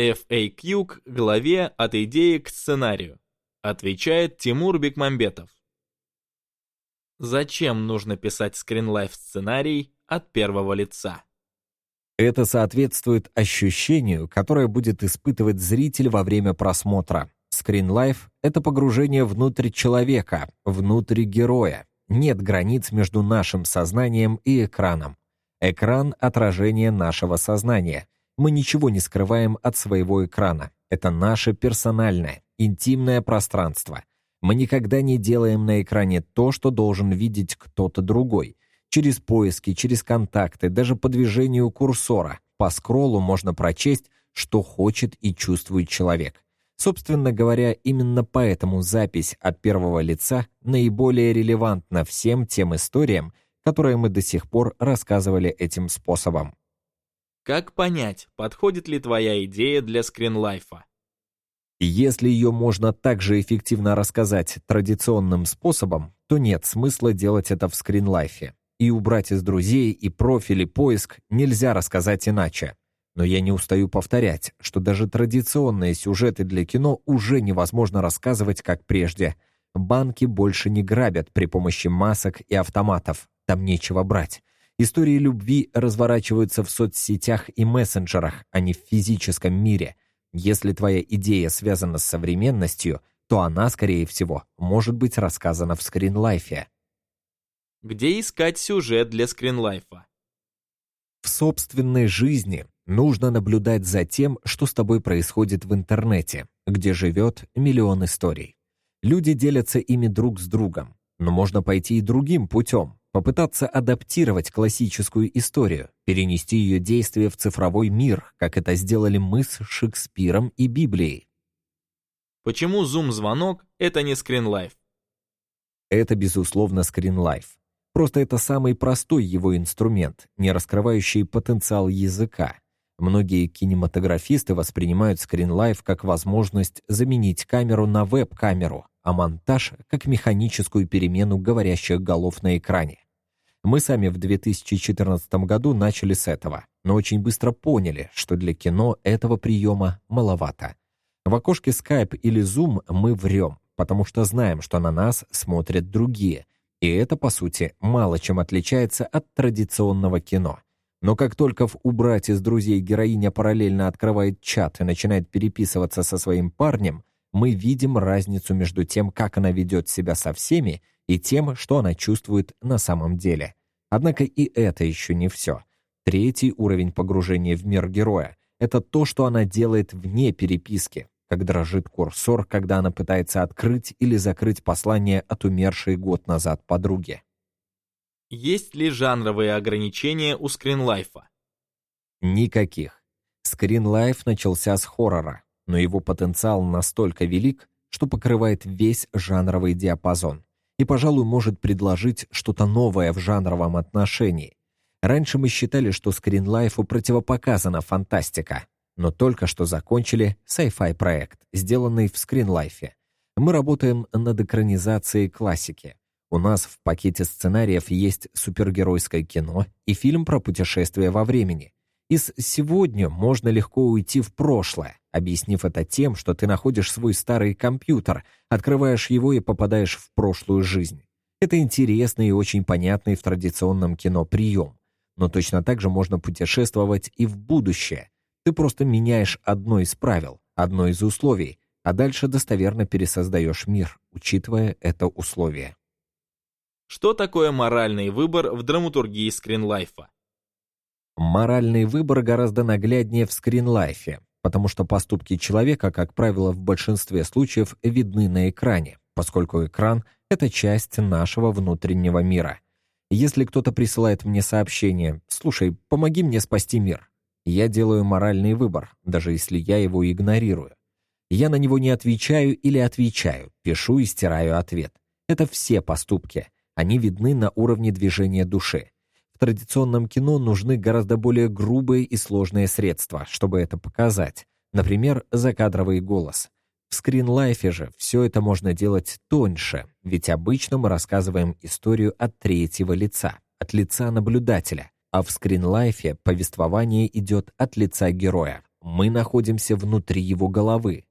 FAQ к главе «От идеи к сценарию». Отвечает Тимур Бекмамбетов. Зачем нужно писать скринлайф сценарий от первого лица? Это соответствует ощущению, которое будет испытывать зритель во время просмотра. Скринлайф — это погружение внутрь человека, внутрь героя. Нет границ между нашим сознанием и экраном. Экран — отражение нашего сознания. Мы ничего не скрываем от своего экрана. Это наше персональное, интимное пространство. Мы никогда не делаем на экране то, что должен видеть кто-то другой. Через поиски, через контакты, даже по движению курсора, по скроллу можно прочесть, что хочет и чувствует человек. Собственно говоря, именно поэтому запись от первого лица наиболее релевантна всем тем историям, которые мы до сих пор рассказывали этим способом. Как понять, подходит ли твоя идея для скринлайфа? Если ее можно также эффективно рассказать традиционным способом, то нет смысла делать это в скринлайфе. И убрать из друзей и профили поиск нельзя рассказать иначе. Но я не устаю повторять, что даже традиционные сюжеты для кино уже невозможно рассказывать как прежде. Банки больше не грабят при помощи масок и автоматов. Там нечего брать. Истории любви разворачиваются в соцсетях и мессенджерах, а не в физическом мире – если твоя идея связана с современностью, то она, скорее всего, может быть рассказана в скринлайфе. Где искать сюжет для скринлайфа? В собственной жизни нужно наблюдать за тем, что с тобой происходит в интернете, где живет миллион историй. Люди делятся ими друг с другом, но можно пойти и другим путем попытаться адаптировать классическую историю, перенести ее действие в цифровой мир, как это сделали мы с Шекспиром и Библией. Почему зум-звонок — это не скринлайф? Это, безусловно, скринлайф. Просто это самый простой его инструмент, не раскрывающий потенциал языка. Многие кинематографисты воспринимают скринлайф как возможность заменить камеру на веб-камеру, а монтаж как механическую перемену говорящих голов на экране. Мы сами в 2014 году начали с этого, но очень быстро поняли, что для кино этого приема маловато. В окошке Skype или Zoom мы врем, потому что знаем, что на нас смотрят другие, и это, по сути, мало чем отличается от традиционного кино. Но как только в «Убрать из друзей» героиня параллельно открывает чат и начинает переписываться со своим парнем, мы видим разницу между тем, как она ведет себя со всеми, и тем, что она чувствует на самом деле. Однако и это еще не все. Третий уровень погружения в мир героя — это то, что она делает вне переписки, как дрожит курсор, когда она пытается открыть или закрыть послание от умершей год назад подруги. Есть ли жанровые ограничения у скринлайфа? Никаких. Скринлайф начался с хоррора, но его потенциал настолько велик, что покрывает весь жанровый диапазон и, пожалуй, может предложить что-то новое в жанровом отношении. Раньше мы считали, что скринлайфу противопоказана фантастика, но только что закончили sci-fi проект, сделанный в скринлайфе. Мы работаем над экранизацией классики. У нас в пакете сценариев есть супергеройское кино и фильм про путешествие во времени. Из «сегодня» можно легко уйти в прошлое, объяснив это тем, что ты находишь свой старый компьютер, открываешь его и попадаешь в прошлую жизнь. Это интересный и очень понятный в традиционном кино прием. Но точно так же можно путешествовать и в будущее. Ты просто меняешь одно из правил, одно из условий, а дальше достоверно пересоздаешь мир, учитывая это условие. Что такое моральный выбор в драматургии скринлайфа? Моральный выбор гораздо нагляднее в скринлайфе, потому что поступки человека, как правило, в большинстве случаев видны на экране, поскольку экран — это часть нашего внутреннего мира. Если кто-то присылает мне сообщение «Слушай, помоги мне спасти мир», я делаю моральный выбор, даже если я его игнорирую. Я на него не отвечаю или отвечаю, пишу и стираю ответ. Это все поступки. Они видны на уровне движения души. Традиционном кино нужны гораздо более грубые и сложные средства, чтобы это показать. Например, закадровый голос. В скринлайфе же все это можно делать тоньше, ведь обычно мы рассказываем историю от третьего лица, от лица наблюдателя, а в скринлайфе повествование идет от лица героя, мы находимся внутри его головы.